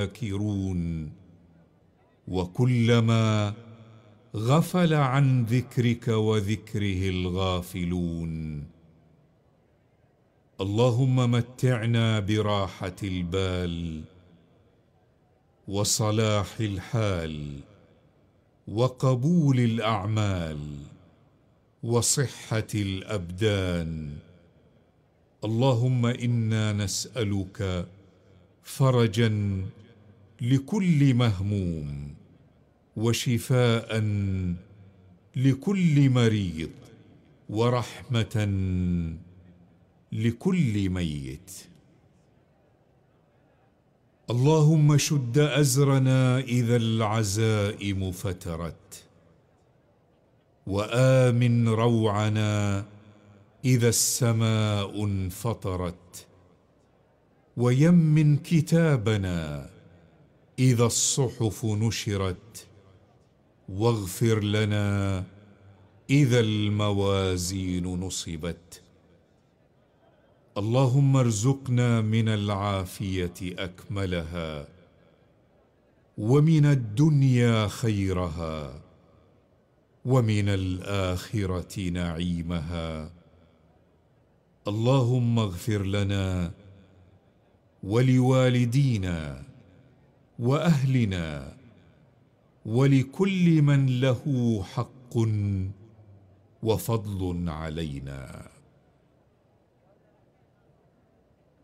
ذاكرون وكلما غفل عن ذكرك وذكره الغافلون. اللهم متعنا براحة البال وصلاح الحال وقبول الأعمال وصحة الأبدان. اللهم إنا نسألك فرجا لكل مهموم وشفاء لكل مريض ورحمة لكل ميت. اللهم شد أزرنا إذا العزائم فترت وآمن روعنا إذا السماء انفطرت ويمن كتابنا إذا الصحف نشرت واغفر لنا إذا الموازين نصبت. اللهم ارزقنا من العافية أكملها ومن الدنيا خيرها ومن الآخرة نعيمها. اللهم اغفر لنا ولوالدينا وأهلنا ولكل من له حق وفضل علينا.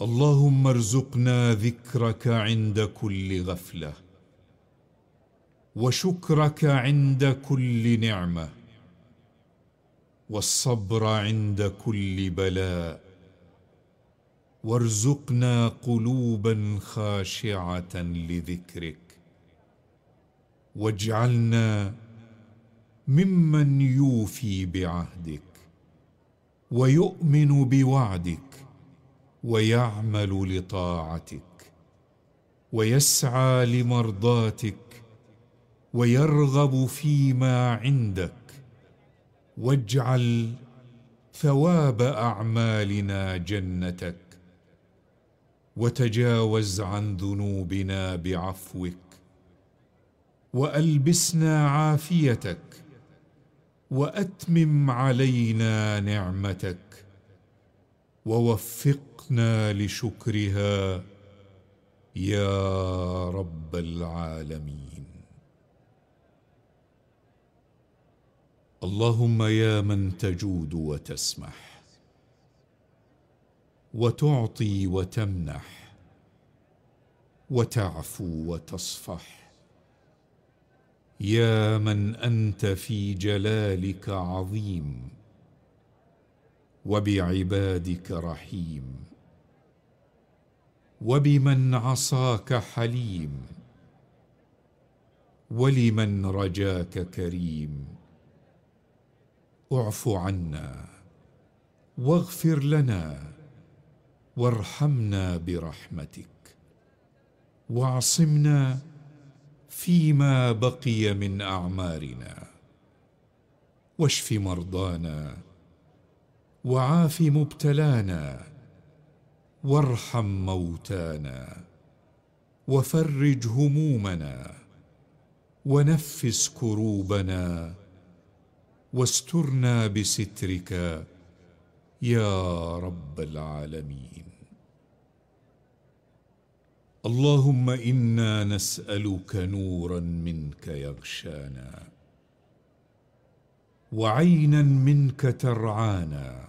اللهم ارزقنا ذكرك عند كل غفلة وشكرك عند كل نعمة والصبر عند كل بلاء. وارزقنا قلوبا خاشعة لذكرك. واجعلنا ممن يوفي بعهدك ويؤمن بوعدك ويعمل لطاعتك ويسعى لمرضاتك ويرغب فيما عندك. واجعل ثواب أعمالنا جنتك. وتجاوز عن ذنوبنا بعفوك وألبسنا عافيتك وأتمم علينا نعمتك ووفقنا لشكرها يا رب العالمين. اللهم يا من تجود وتسمح. وتعطي وتمنح وتعفو وتصفح. يا من أنت في جلالك عظيم وبعبادك رحيم وبمن عصاك حليم ولمن رجاك كريم. اعف عنا واغفر لنا وارحمنا برحمتك. واعصمنا فيما بقي من أعمارنا. واشف مرضانا وعاف مبتلانا. وارحم موتانا. وفرج همومنا. ونفس كروبنا. واسترنا بسترك يا رب العالمين. اللهم إنا نسألك نورا منك يغشانا وعينا منك ترعانا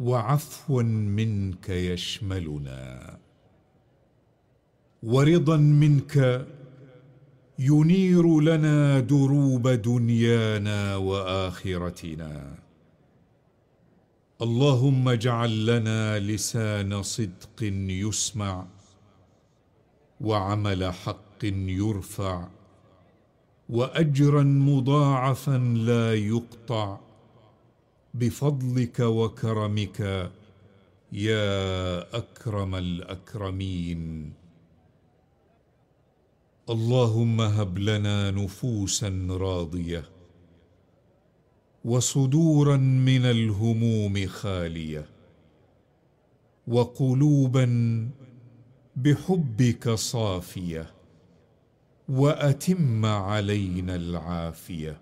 وعفوا منك يشملنا ورضا منك ينير لنا دروب دنيانا وآخرتنا. اللهم اجعل لنا لسان صدق يسمع وعمل حق يرفع وأجرا مضاعفا لا يقطع. بفضلك وكرمك يا أكرم الأكرمين. اللهم هب لنا نفوسا راضية وصدورا من الهموم خالية وقلوبا بحبك صافية وأتم علينا العافية.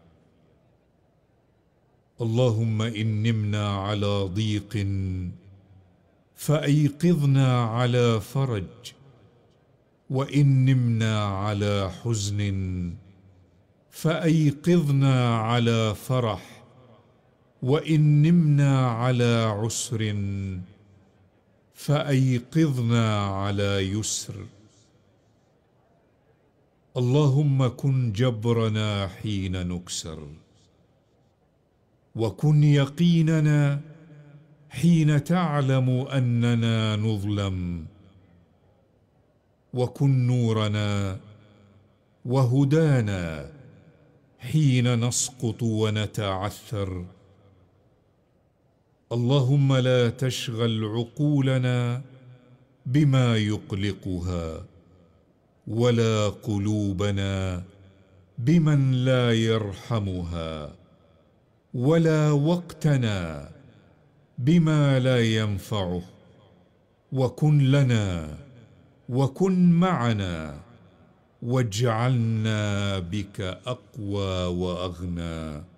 اللهم ان نمنا على ضيق فأيقظنا على فرج وان نمنا على حزن فأيقظنا على فرح وان نمنا على عسر. فأيقظنا على يسر. اللهم كن جبرنا حين نكسر وكن يقيننا حين تعلم أننا نظلم وكن نورنا وهدانا حين نسقط ونتعثر. اللهم لا تشغل عقولنا بما يقلقها ولا قلوبنا بمن لا يرحمها ولا وقتنا بما لا ينفعه وكن لنا وكن معنا واجعلنا بك أقوى وأغنى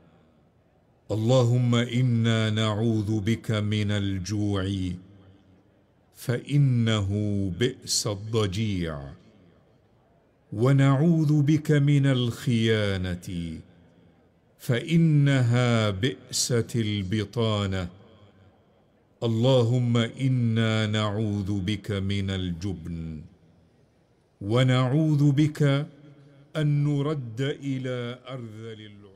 اللهم إنا نعوذ بك من الجوع فإنه بئس الضجيع. ونعوذ بك من الخيانة فإنها بئست البطانة. اللهم إنا نعوذ بك من الجبن ونعوذ بك أن نرد إلى أرذل العمر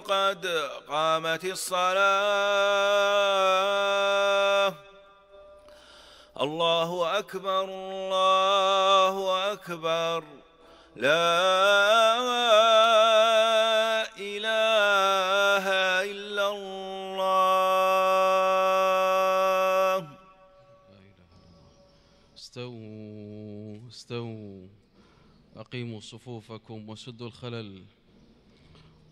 قد قامت الصلاة. الله أكبر الله أكبر. لا إله إلا الله. استووا استووا. أقيموا صفوفكم وسدوا الخلل.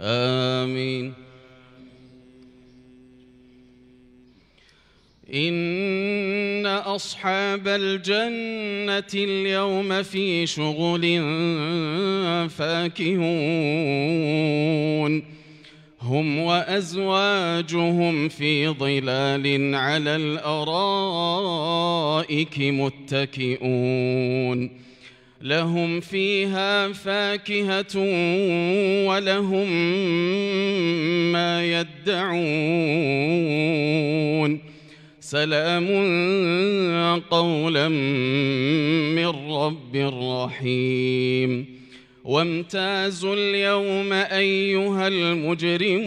آمين. إن أصحاب الجنة اليوم في شغل فاكهون. هم وأزواجهم في ظلال على الأرائك متكئون. لهم فيها فاكهة ولهم ما يدعون. سلام قولا من رب رحيم. وامتازوا اليوم أيها المجرمون.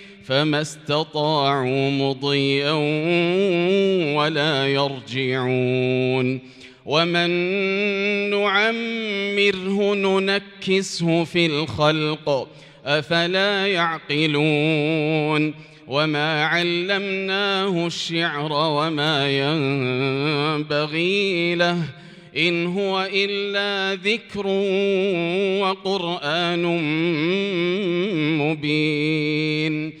فما استطاعوا مضيا ولا يرجعون. ومن نعمره ننكسه في الخلق أفلا يعقلون. وما علمناه الشعر وما ينبغي له إن هو إلا ذكر وقرآن مبين.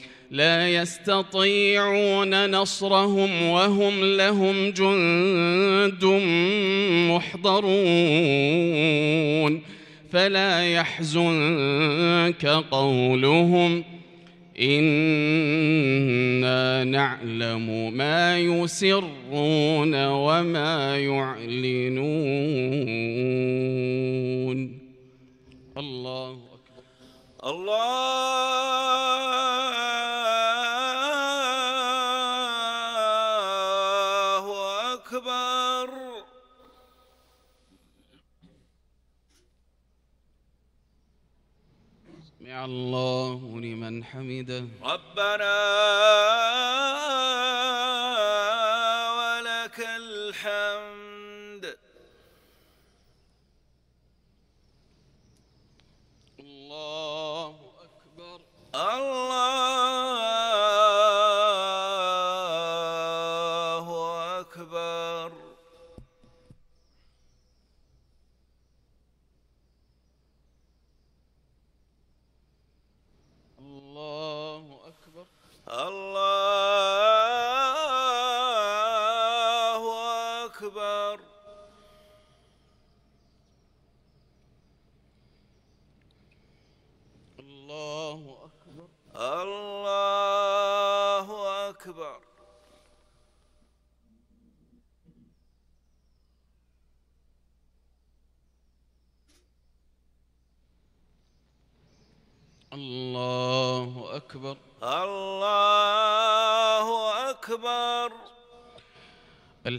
لا يستطيعون نصرهم وهم لهم جند محضرون فلا يحزنك قولهم إنا نعلم ما يسرون وما يعلنون. الله أكبر. الله حمده ربنا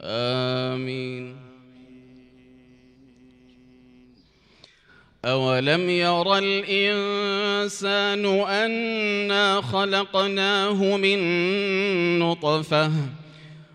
آمين. أولم ير الإنسان أنا خلقناه من نطفة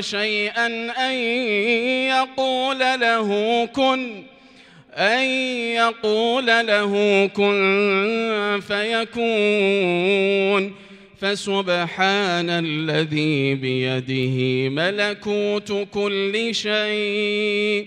شيئا أن يقول له كن أن يقول له كن فيكون. فسبحان الذي بيده ملكوت كل شيء.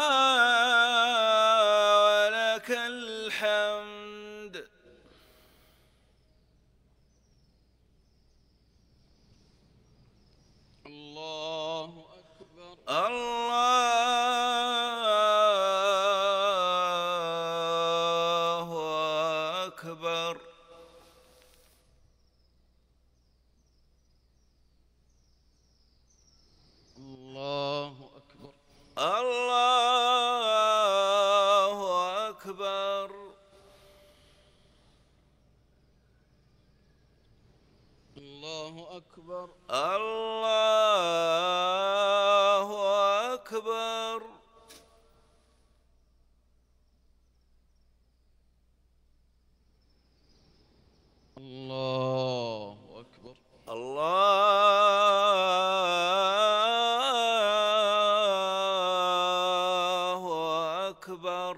أكبر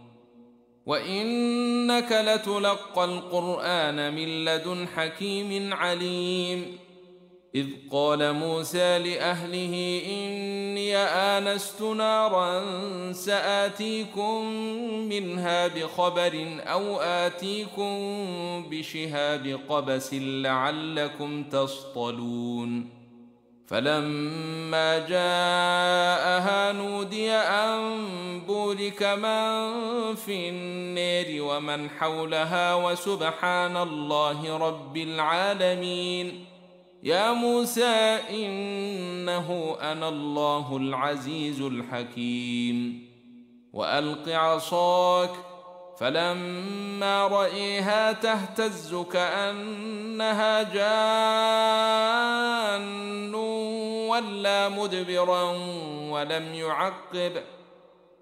وإنك لتلقى القرآن من لدن حكيم عليم. إذ قال موسى لأهله إني آنست نارا سآتيكم منها بخبر أو آتيكم بشهاب قبس لعلكم تصطلون. فلما جاءها نودي أن بورك من في النير ومن حولها وسبحان الله رب العالمين. يا موسى إنه أنا الله العزيز الحكيم. وألق عصاك فلما رأيها تهتز كأنها جان ولا مدبرا ولم يعقب.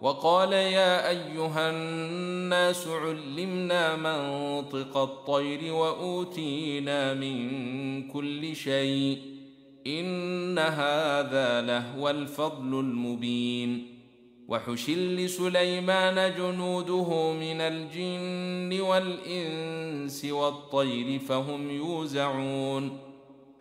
وقال يا أيها الناس علمنا منطق الطير وأوتينا من كل شيء إن هذا لهو الفضل المبين. وحشل لسليمان جنوده من الجن والإنس والطير فهم يوزعون.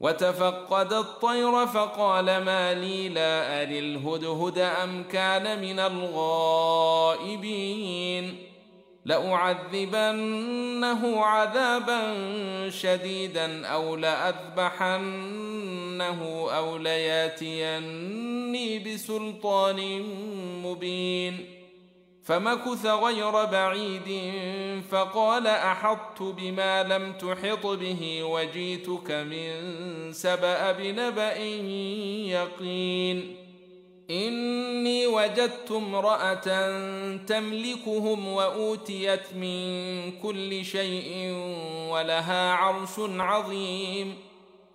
وتفقد الطير فقال ما لي لا أري الهدهد أم كان من الغائبين لأعذبنه عذابا شديدا أو لأذبحنه أو لياتيني بسلطان مبين فمكث غير بعيد فقال أحطت بما لم تحط به وجيتك من سبأ بنبأ يقين. إني وجدت امرأة تملكهم وأوتيت من كل شيء ولها عرش عظيم.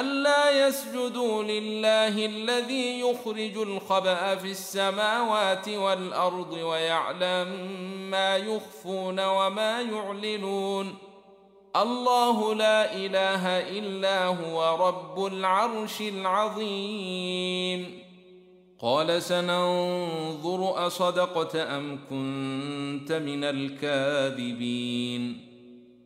ألا يسجدوا لله الذي يخرج الخبأ في السماوات والأرض ويعلم ما يخفون وما يعلنون. الله لا إله إلا هو رب العرش العظيم. قال سننظر أصدقت أم كنت من الكاذبين.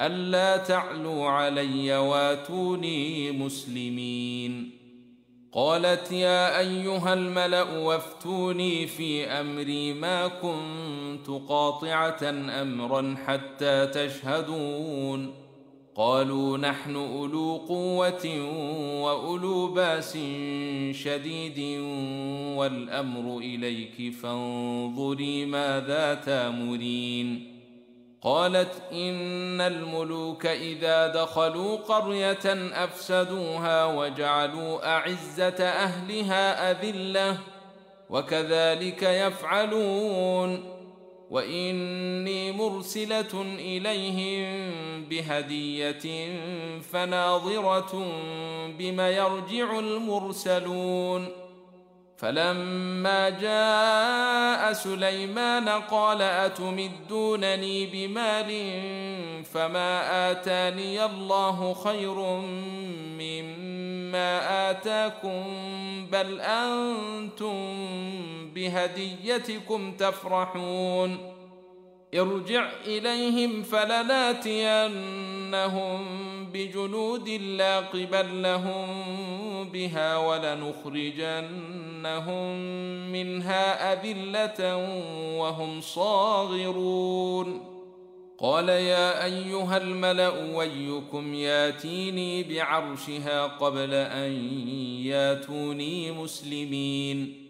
ألا تعلوا علي واتوني مسلمين. قالت يا أيها الملأ وافتوني في أمري ما كنت قاطعة أمرا حتى تشهدون. قالوا نحن أولو قوة وأولو بأس شديد والأمر إليك فانظري ماذا تامرين. قالت إن الملوك إذا دخلوا قرية أفسدوها وجعلوا أعزة أهلها أذلة وكذلك يفعلون وإني مرسلة إليهم بهدية فناظرة بم يرجع المرسلون فلما جاء سليمان قال أتمدونني بمال فما آتاني الله خير مما آتاكم بل أنتم بهديتكم تفرحون ارجع إليهم فلناتينهم بجنود لا قبل لهم بها ولنخرجنهم منها أذلة وهم صاغرون. قال يا أيها الملأ ويكم ياتيني بعرشها قبل أن ياتوني مسلمين.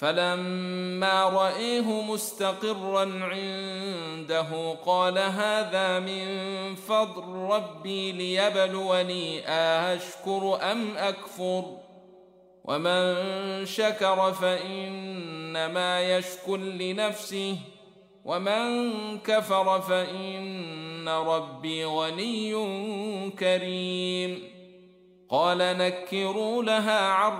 فلما رأيه مستقرا عنده قال هذا من فضل ربي ليبلوني أشكر أم أكفر ومن شكر فإنما يشكر لنفسه ومن كفر فإن ربي غني كريم قال نكروا لها عرض